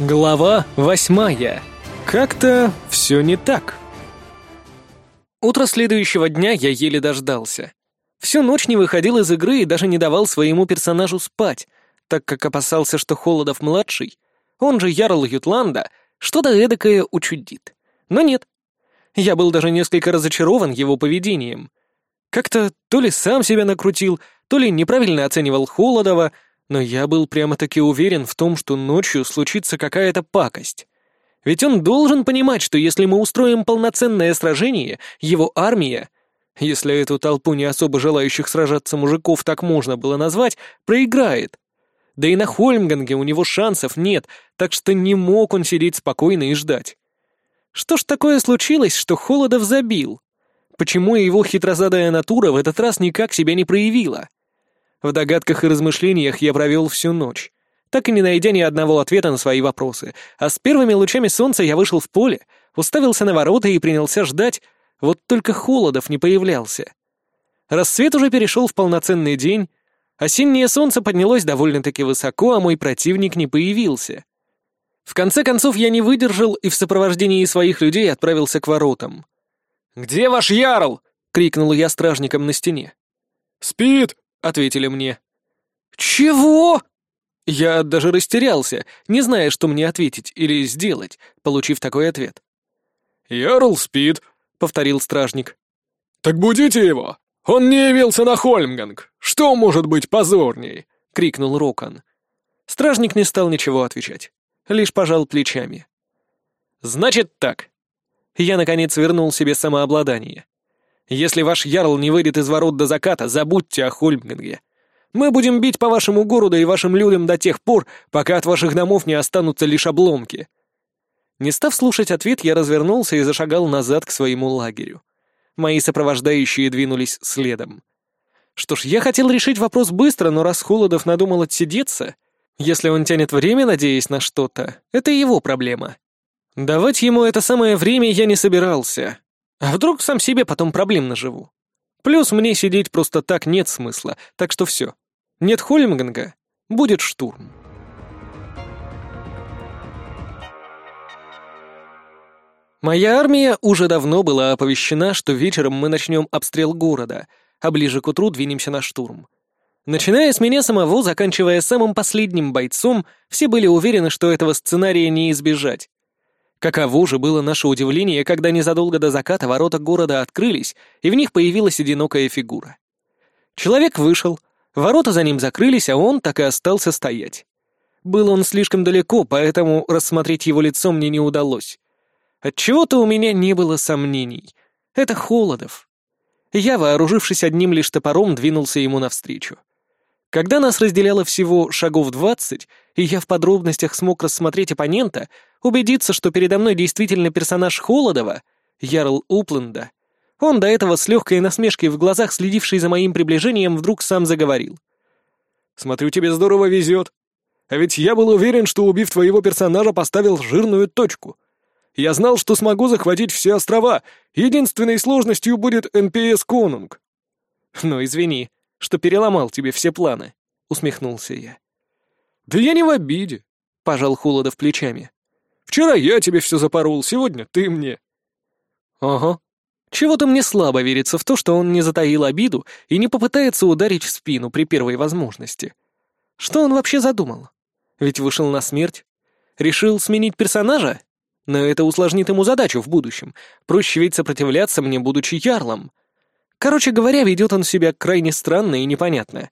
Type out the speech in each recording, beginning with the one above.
Глава восьмая. Как-то все не так. Утро следующего дня я еле дождался. Всю ночь не выходил из игры и даже не давал своему персонажу спать, так как опасался, что Холодов-младший, он же Ярл Ютланда, что-то эдакое учудит. Но нет. Я был даже несколько разочарован его поведением. Как-то то ли сам себя накрутил, то ли неправильно оценивал Холодова — но я был прямо-таки уверен в том, что ночью случится какая-то пакость. Ведь он должен понимать, что если мы устроим полноценное сражение, его армия, если эту толпу не особо желающих сражаться мужиков так можно было назвать, проиграет. Да и на Хольмганге у него шансов нет, так что не мог он сидеть спокойно и ждать. Что ж такое случилось, что Холодов забил? Почему его хитрозадая натура в этот раз никак себя не проявила? В догадках и размышлениях я провел всю ночь, так и не найдя ни одного ответа на свои вопросы, а с первыми лучами солнца я вышел в поле, уставился на ворота и принялся ждать, вот только Холодов не появлялся. Рассвет уже перешел в полноценный день, осеннее солнце поднялось довольно-таки высоко, а мой противник не появился. В конце концов я не выдержал и в сопровождении своих людей отправился к воротам. «Где ваш ярл?» — крикнул я стражникам на стене. «Спит!» ответили мне. «Чего?» Я даже растерялся, не зная, что мне ответить или сделать, получив такой ответ. «Ярл спит», — повторил стражник. «Так будите его! Он не явился на Хольмганг! Что может быть позорней?» — крикнул Рокан. Стражник не стал ничего отвечать, лишь пожал плечами. «Значит так». Я, наконец, вернул себе самообладание. Если ваш ярл не выйдет из ворот до заката, забудьте о Хольмганге. Мы будем бить по вашему городу и вашим людям до тех пор, пока от ваших домов не останутся лишь обломки». Не став слушать ответ, я развернулся и зашагал назад к своему лагерю. Мои сопровождающие двинулись следом. Что ж, я хотел решить вопрос быстро, но раз Холодов надумал отсидеться, если он тянет время, надеясь на что-то, это его проблема. Давать ему это самое время я не собирался. А вдруг сам себе потом проблем наживу? Плюс мне сидеть просто так нет смысла, так что все. Нет Хольмганга — будет штурм. Моя армия уже давно была оповещена, что вечером мы начнем обстрел города, а ближе к утру двинемся на штурм. Начиная с меня самого, заканчивая самым последним бойцом, все были уверены, что этого сценария не избежать. Каково же было наше удивление, когда незадолго до заката ворота города открылись, и в них появилась одинокая фигура. Человек вышел, ворота за ним закрылись, а он так и остался стоять. Был он слишком далеко, поэтому рассмотреть его лицо мне не удалось. Отчего-то у меня не было сомнений. Это Холодов. Я, вооружившись одним лишь топором, двинулся ему навстречу. Когда нас разделяло всего шагов двадцать, и я в подробностях смог рассмотреть оппонента, убедиться, что передо мной действительно персонаж Холодова, Ярл Упленда, он до этого с легкой насмешкой в глазах, следивший за моим приближением, вдруг сам заговорил. «Смотрю, тебе здорово везет. А ведь я был уверен, что, убив твоего персонажа, поставил жирную точку. Я знал, что смогу захватить все острова. Единственной сложностью будет НПС Конунг». «Ну, извини, что переломал тебе все планы», — усмехнулся я. «Да я не в обиде», — пожал Холодов плечами. Вчера я тебе все запорол, сегодня ты мне». «Ага. Чего-то мне слабо верится в то, что он не затаил обиду и не попытается ударить в спину при первой возможности. Что он вообще задумал? Ведь вышел на смерть. Решил сменить персонажа? Но это усложнит ему задачу в будущем. Проще ведь сопротивляться мне, будучи ярлом. Короче говоря, ведет он себя крайне странно и непонятно.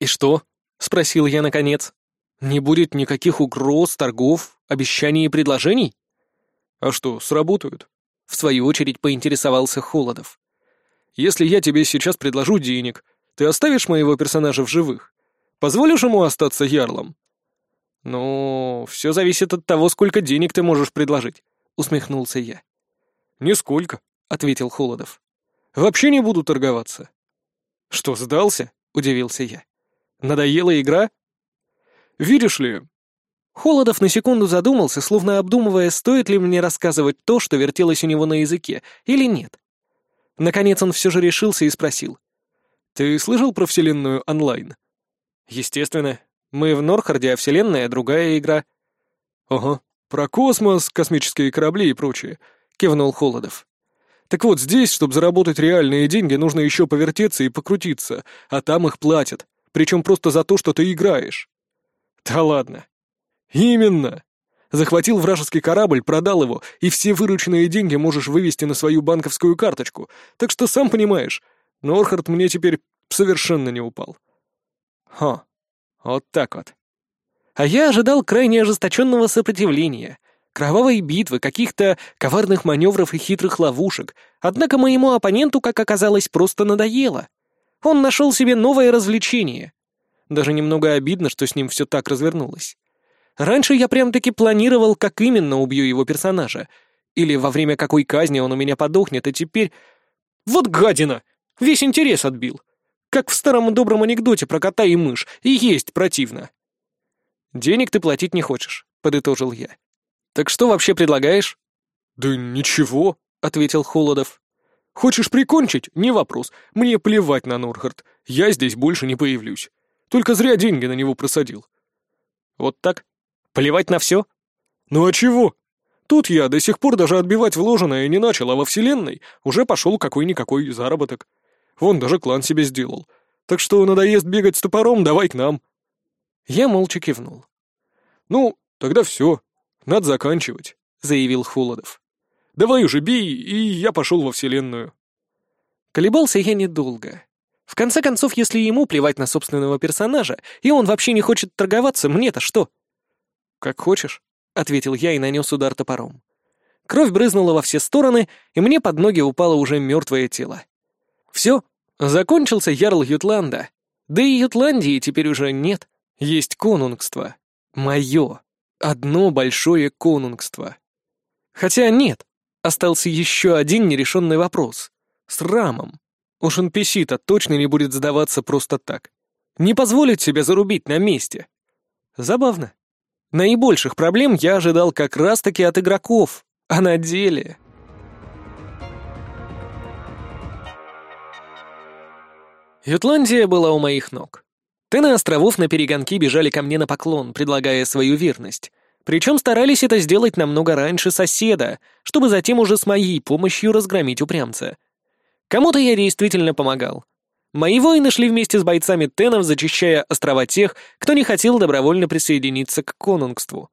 «И что?» — спросил я наконец. Не будет никаких угроз, торгов, обещаний и предложений? А что, сработают? В свою очередь поинтересовался Холодов. Если я тебе сейчас предложу денег, ты оставишь моего персонажа в живых? Позволишь ему остаться ярлом? Ну, все зависит от того, сколько денег ты можешь предложить, усмехнулся я. Нисколько, ответил Холодов. Вообще не буду торговаться. Что, сдался? удивился я. Надоела игра? Видишь ли...» Холодов на секунду задумался, словно обдумывая, стоит ли мне рассказывать то, что вертелось у него на языке, или нет. Наконец он все же решился и спросил. «Ты слышал про вселенную онлайн?» «Естественно. Мы в Норхарде, а вселенная — другая игра». «Ага. Про космос, космические корабли и прочее», — кивнул Холодов. «Так вот, здесь, чтобы заработать реальные деньги, нужно еще повертеться и покрутиться, а там их платят, причем просто за то, что ты играешь». Да ладно. Именно. Захватил вражеский корабль, продал его, и все вырученные деньги можешь вывести на свою банковскую карточку. Так что сам понимаешь, Норхард мне теперь совершенно не упал. Ха, вот так вот. А я ожидал крайне ожесточенного сопротивления, кровавой битвы, каких-то коварных маневров и хитрых ловушек, однако моему оппоненту, как оказалось, просто надоело. Он нашел себе новое развлечение — даже немного обидно, что с ним все так развернулось. Раньше я прям-таки планировал, как именно убью его персонажа. Или во время какой казни он у меня подохнет, а теперь... Вот гадина! Весь интерес отбил. Как в старом добром анекдоте про кота и мышь. И есть противно. «Денег ты платить не хочешь», — подытожил я. «Так что вообще предлагаешь?» «Да ничего», — ответил Холодов. «Хочешь прикончить? Не вопрос. Мне плевать на Норгард. Я здесь больше не появлюсь. Только зря деньги на него просадил». «Вот так? Плевать на все?» «Ну а чего? Тут я до сих пор даже отбивать вложенное не начал, а во Вселенной уже пошел какой-никакой заработок. Вон даже клан себе сделал. Так что надоест бегать с топором, давай к нам». Я молча кивнул. «Ну, тогда все. Надо заканчивать», — заявил Холодов. «Давай уже бей, и я пошел во Вселенную». Колебался я недолго. В конце концов, если ему плевать на собственного персонажа, и он вообще не хочет торговаться, мне-то что? «Как хочешь», — ответил я и нанес удар топором. Кровь брызнула во все стороны, и мне под ноги упало уже мертвое тело. Все, закончился ярл Ютланда. Да и Ютландии теперь уже нет. Есть конунгство. Мое. Одно большое конунгство. Хотя нет, остался еще один нерешенный вопрос. С Рамом. Уж NPC-то а точно не будет сдаваться просто так. Не позволит себя зарубить на месте. Забавно. Наибольших проблем я ожидал как раз-таки от игроков, а на деле... Ютландия была у моих ног. Тены островов на перегонки бежали ко мне на поклон, предлагая свою верность. Причем старались это сделать намного раньше соседа, чтобы затем уже с моей помощью разгромить упрямца — Кому-то я действительно помогал. Мои воины шли вместе с бойцами Тенов, зачищая острова тех, кто не хотел добровольно присоединиться к конунгству.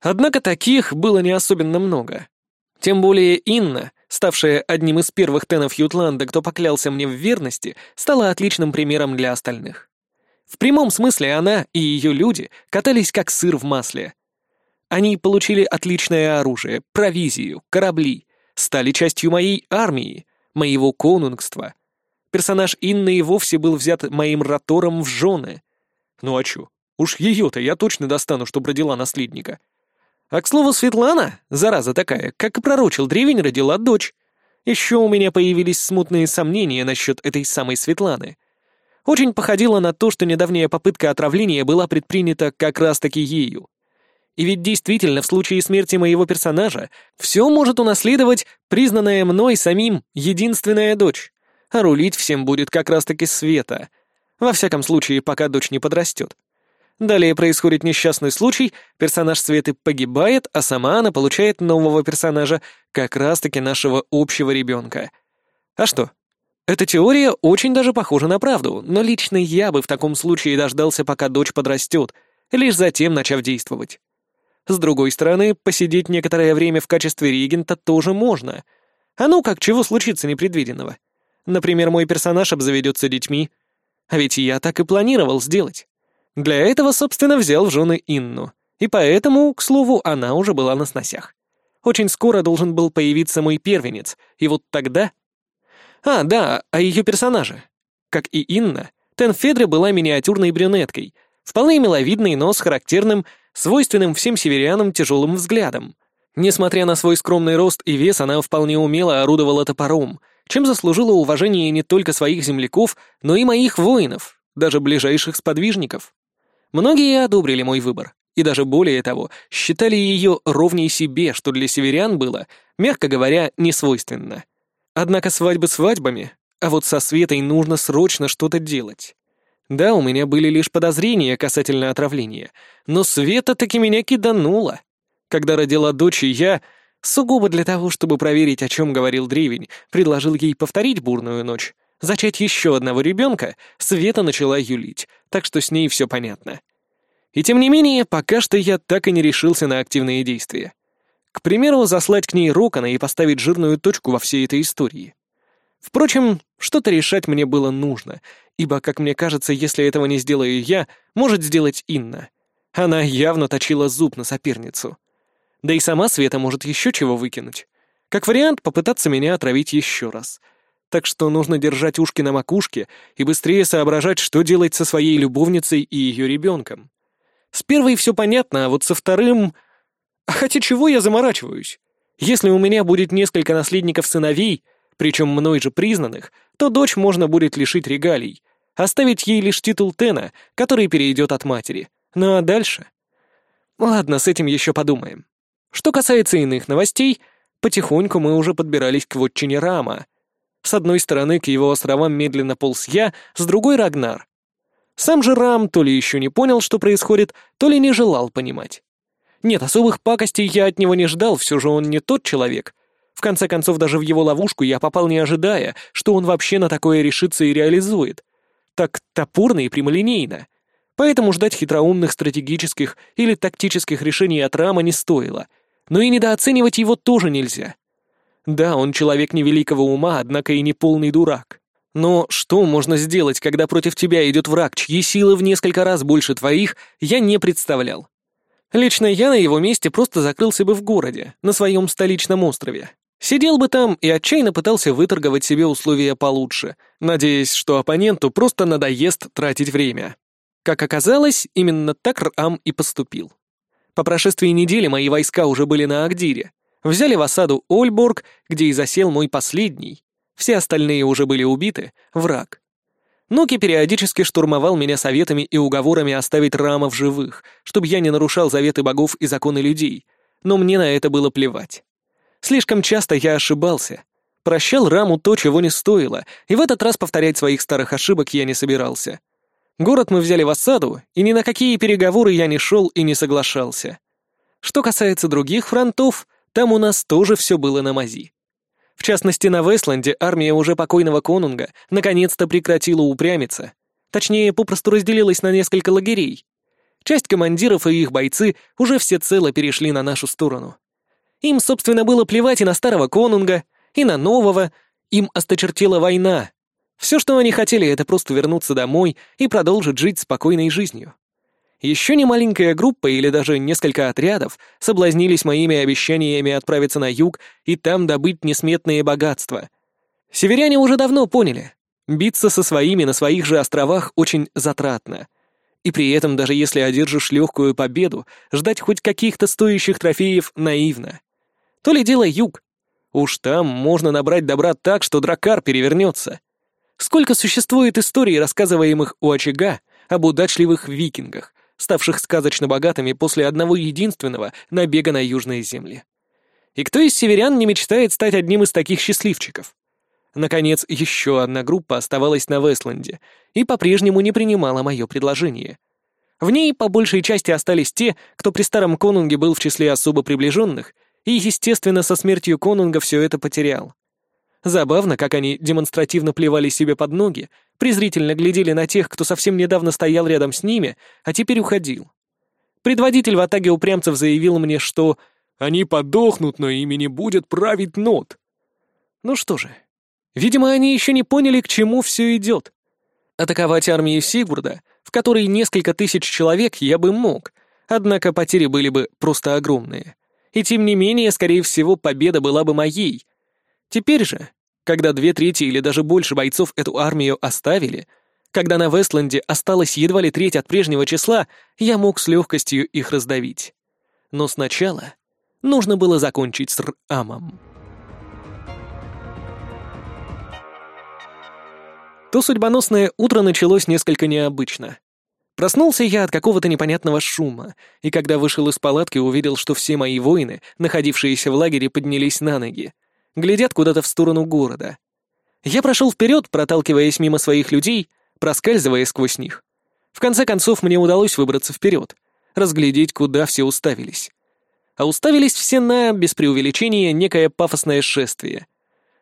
Однако таких было не особенно много. Тем более Инна, ставшая одним из первых Тенов Ютланда, кто поклялся мне в верности, стала отличным примером для остальных. В прямом смысле она и ее люди катались как сыр в масле. Они получили отличное оружие, провизию, корабли, стали частью моей армии — моего конунгства. Персонаж Инны и вовсе был взят моим ратором в жены. Ну а чё? Уж её-то я точно достану, чтобы родила наследника. А к слову, Светлана, зараза такая, как и пророчил древень, родила дочь. Еще у меня появились смутные сомнения насчет этой самой Светланы. Очень походило на то, что недавняя попытка отравления была предпринята как раз-таки ею. И ведь действительно, в случае смерти моего персонажа, все может унаследовать признанная мной самим единственная дочь. А рулить всем будет как раз-таки Света. Во всяком случае, пока дочь не подрастет. Далее происходит несчастный случай, персонаж Светы погибает, а сама она получает нового персонажа, как раз-таки нашего общего ребенка. А что? Эта теория очень даже похожа на правду, но лично я бы в таком случае дождался, пока дочь подрастет, лишь затем начав действовать. С другой стороны, посидеть некоторое время в качестве регента тоже можно. А ну как, чего случится непредвиденного? Например, мой персонаж обзаведется детьми. А ведь я так и планировал сделать. Для этого, собственно, взял в жены Инну. И поэтому, к слову, она уже была на сносях. Очень скоро должен был появиться мой первенец, и вот тогда... А, да, а о ее персонаже. Как и Инна, Тенфедре была миниатюрной брюнеткой, вполне миловидной, но с характерным свойственным всем северянам тяжелым взглядом. Несмотря на свой скромный рост и вес, она вполне умело орудовала топором, чем заслужила уважение не только своих земляков, но и моих воинов, даже ближайших сподвижников. Многие одобрили мой выбор, и даже более того, считали ее ровней себе, что для северян было, мягко говоря, несвойственно. Однако свадьбы свадьбами, а вот со Светой нужно срочно что-то делать. Да, у меня были лишь подозрения касательно отравления, но Света таки меня киданула. Когда родила дочь, я, сугубо для того, чтобы проверить, о чем говорил Древень, предложил ей повторить бурную ночь, зачать еще одного ребенка, Света начала юлить, так что с ней все понятно. И тем не менее, пока что я так и не решился на активные действия. К примеру, заслать к ней Рокона и поставить жирную точку во всей этой истории. Впрочем, что-то решать мне было нужно, ибо, как мне кажется, если этого не сделаю я, может сделать Инна. Она явно точила зуб на соперницу. Да и сама Света может еще чего выкинуть. Как вариант, попытаться меня отравить еще раз. Так что нужно держать ушки на макушке и быстрее соображать, что делать со своей любовницей и ее ребенком. С первой все понятно, а вот со вторым... А хотя чего я заморачиваюсь? Если у меня будет несколько наследников сыновей — причем мной же признанных, то дочь можно будет лишить регалий, оставить ей лишь титул Тена, который перейдет от матери. Ну а дальше? Ладно, с этим еще подумаем. Что касается иных новостей, потихоньку мы уже подбирались к вотчине Рама. С одной стороны к его островам медленно полз я, с другой — Рагнар. Сам же Рам то ли еще не понял, что происходит, то ли не желал понимать. Нет, особых пакостей я от него не ждал, все же он не тот человек — в конце концов, даже в его ловушку я попал не ожидая, что он вообще на такое решится и реализует. Так топорно и прямолинейно. Поэтому ждать хитроумных стратегических или тактических решений от Рама не стоило. Но и недооценивать его тоже нельзя. Да, он человек невеликого ума, однако и не полный дурак. Но что можно сделать, когда против тебя идет враг, чьи силы в несколько раз больше твоих, я не представлял. Лично я на его месте просто закрылся бы в городе, на своем столичном острове. Сидел бы там и отчаянно пытался выторговать себе условия получше, надеясь, что оппоненту просто надоест тратить время. Как оказалось, именно так Рам и поступил. По прошествии недели мои войска уже были на Агдире. Взяли в осаду Ольборг, где и засел мой последний. Все остальные уже были убиты, враг. Ноки периодически штурмовал меня советами и уговорами оставить Рама в живых, чтобы я не нарушал заветы богов и законы людей. Но мне на это было плевать. Слишком часто я ошибался. Прощал раму то, чего не стоило, и в этот раз повторять своих старых ошибок я не собирался. Город мы взяли в осаду, и ни на какие переговоры я не шел и не соглашался. Что касается других фронтов, там у нас тоже все было на мази. В частности, на Вестланде армия уже покойного конунга наконец-то прекратила упрямиться. Точнее, попросту разделилась на несколько лагерей. Часть командиров и их бойцы уже всецело перешли на нашу сторону. Им, собственно, было плевать и на старого конунга, и на нового, им осточертела война. Все, что они хотели, это просто вернуться домой и продолжить жить спокойной жизнью. Еще не маленькая группа или даже несколько отрядов соблазнились моими обещаниями отправиться на юг и там добыть несметные богатства. Северяне уже давно поняли, биться со своими на своих же островах очень затратно. И при этом, даже если одержишь легкую победу, ждать хоть каких-то стоящих трофеев наивно то ли дело юг. Уж там можно набрать добра так, что дракар перевернется. Сколько существует историй, рассказываемых у очага об удачливых викингах, ставших сказочно богатыми после одного единственного набега на южные земли. И кто из северян не мечтает стать одним из таких счастливчиков? Наконец, еще одна группа оставалась на Вестланде и по-прежнему не принимала мое предложение. В ней по большей части остались те, кто при старом конунге был в числе особо приближенных — и, естественно, со смертью Конунга все это потерял. Забавно, как они демонстративно плевали себе под ноги, презрительно глядели на тех, кто совсем недавно стоял рядом с ними, а теперь уходил. Предводитель в атаге упрямцев заявил мне, что «они подохнут, но ими не будет править нот». Ну что же, видимо, они еще не поняли, к чему все идет. Атаковать армию Сигурда, в которой несколько тысяч человек, я бы мог, однако потери были бы просто огромные — и тем не менее, скорее всего, победа была бы моей. Теперь же, когда две трети или даже больше бойцов эту армию оставили, когда на Вестленде осталась едва ли треть от прежнего числа, я мог с легкостью их раздавить. Но сначала нужно было закончить с Рамом. То судьбоносное утро началось несколько необычно. Проснулся я от какого-то непонятного шума, и когда вышел из палатки, увидел, что все мои воины, находившиеся в лагере, поднялись на ноги. Глядят куда-то в сторону города. Я прошел вперед, проталкиваясь мимо своих людей, проскальзывая сквозь них. В конце концов, мне удалось выбраться вперед, разглядеть, куда все уставились. А уставились все на, без преувеличения, некое пафосное шествие.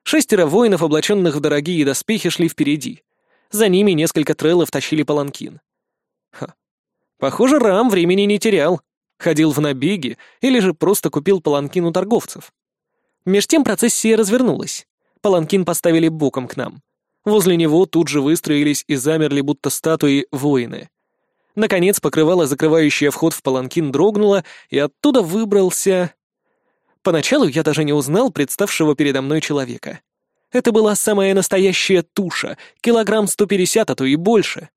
Шестеро воинов, облаченных в дорогие доспехи, шли впереди. За ними несколько трелов тащили паланкин. Ха. Похоже, Рам времени не терял. Ходил в набеги или же просто купил паланкин у торговцев. Меж тем процессия развернулась. Паланкин поставили боком к нам. Возле него тут же выстроились и замерли, будто статуи, воины. Наконец покрывало, закрывающее вход в паланкин, дрогнуло, и оттуда выбрался... Поначалу я даже не узнал представшего передо мной человека. Это была самая настоящая туша, килограмм 150, а то и больше.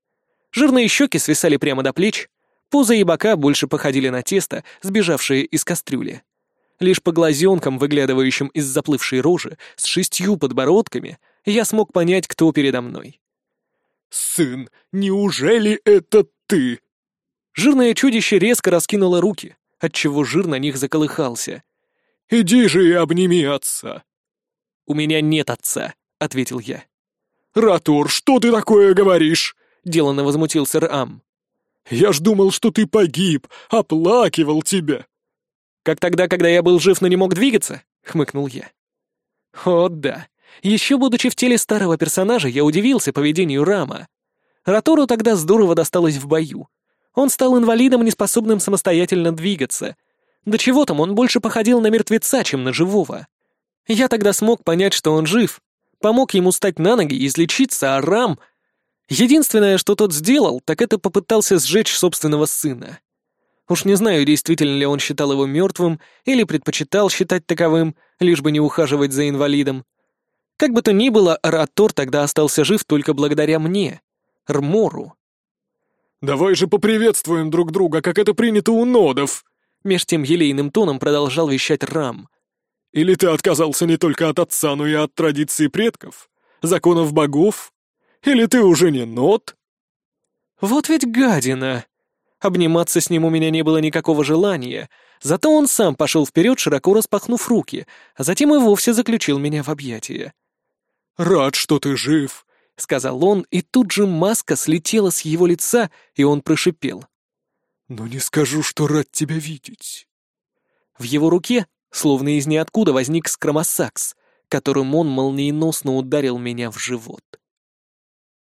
Жирные щеки свисали прямо до плеч, поза и бока больше походили на тесто, сбежавшее из кастрюли. Лишь по глазенкам, выглядывающим из заплывшей рожи, с шестью подбородками, я смог понять, кто передо мной. «Сын, неужели это ты?» Жирное чудище резко раскинуло руки, отчего жир на них заколыхался. «Иди же и обними отца!» «У меня нет отца», — ответил я. «Ратур, что ты такое говоришь?» деланно возмутился Рам. «Я ж думал, что ты погиб, оплакивал тебя!» «Как тогда, когда я был жив, но не мог двигаться?» — хмыкнул я. «О, да. Еще будучи в теле старого персонажа, я удивился поведению Рама. Ратору тогда здорово досталось в бою. Он стал инвалидом, неспособным самостоятельно двигаться. До чего там, он больше походил на мертвеца, чем на живого. Я тогда смог понять, что он жив, помог ему стать на ноги, излечиться, а Рам Единственное, что тот сделал, так это попытался сжечь собственного сына. Уж не знаю, действительно ли он считал его мертвым или предпочитал считать таковым, лишь бы не ухаживать за инвалидом. Как бы то ни было, Ратор тогда остался жив только благодаря мне, Рмору. «Давай же поприветствуем друг друга, как это принято у нодов!» Меж тем елейным тоном продолжал вещать Рам. «Или ты отказался не только от отца, но и от традиции предков, законов богов или ты уже не нот?» «Вот ведь гадина!» Обниматься с ним у меня не было никакого желания, зато он сам пошел вперед, широко распахнув руки, а затем и вовсе заключил меня в объятия. «Рад, что ты жив», — сказал он, и тут же маска слетела с его лица, и он прошипел. «Но не скажу, что рад тебя видеть». В его руке, словно из ниоткуда, возник скромосакс, которым он молниеносно ударил меня в живот.